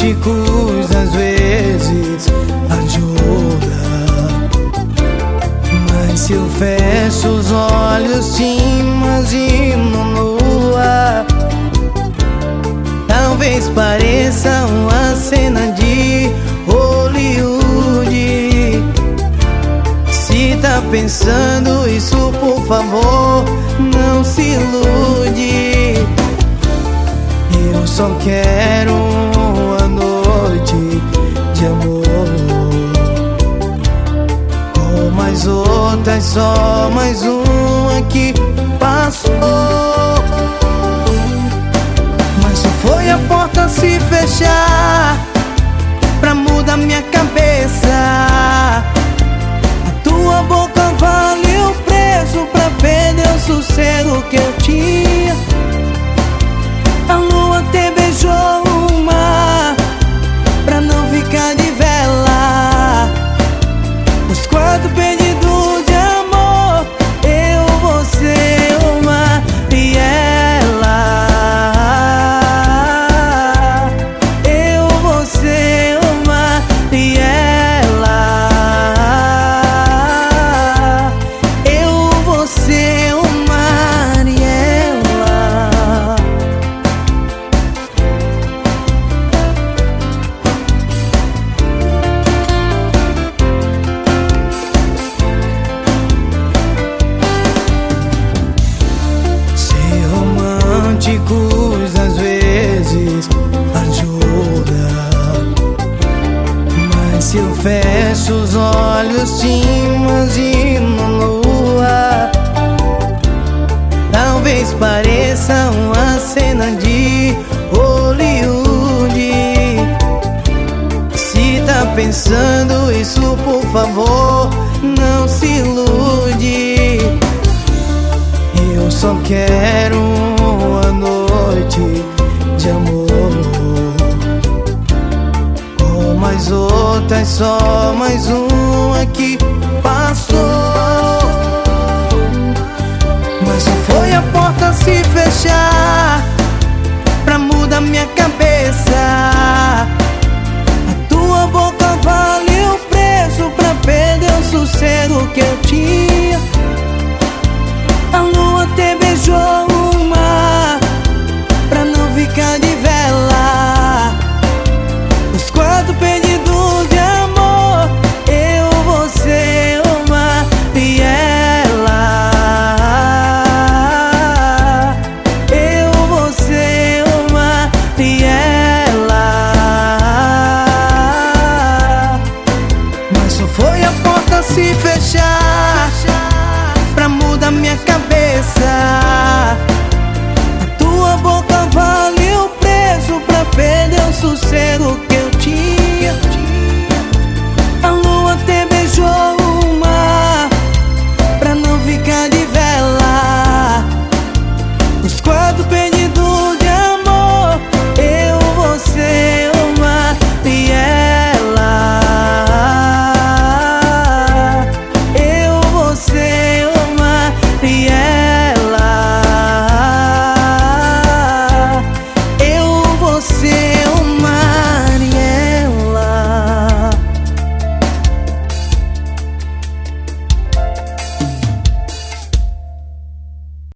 românticos às vezes ajuda. Mas se eu fecho os olhos, te imagino nua. Talvez pareça uma cena de Hollywood. Se tá pensando isso, por favor, não se ilude. Eu só quero Mais outras, só mais uma que passou. Mas foi a porta se fechar românticos às vezes ajuda. Mas se eu fecho os olhos, te imagino nua. Talvez pareça uma cena de Hollywood. Se tá pensando isso, por favor, só quero uma noite de amor. Com mais outras, só mais uma que passou. Mas só foi a porta se fechar pra mudar minha cabeça. A tua boca vale o preço pra perder o sossego que eu te beijou uma